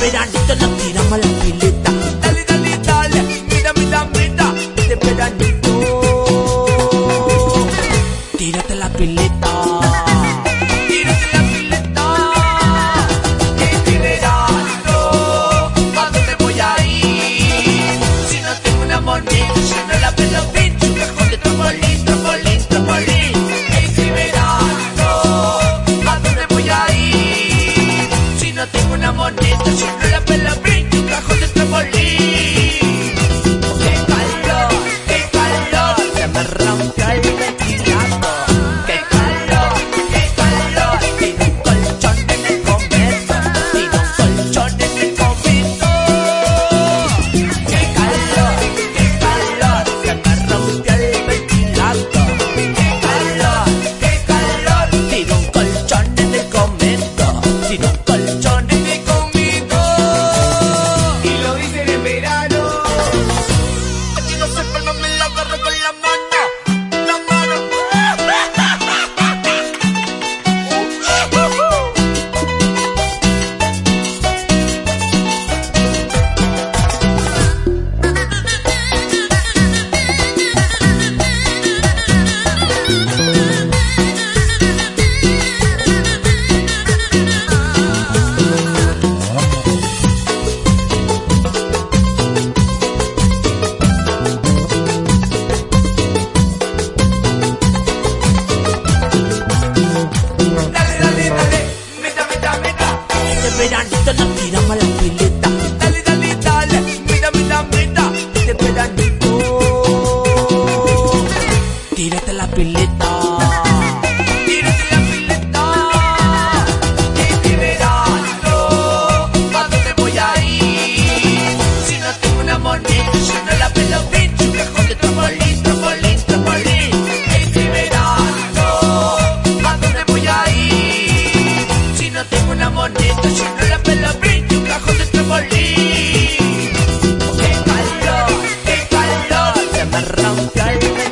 veranito nos tiramos la suena bonito, la pela brinca trampolín. ¡Qué calor, qué calor! Se me rompió el de veranito nos tiramos a la pileta. Dale, dale, dale, mira, mira, mira, este veranito. Tírate a la pileta. bonito, yo no la pelabrita, un cajón de trampolín. ¡Qué calor, qué calor! Se me rompió el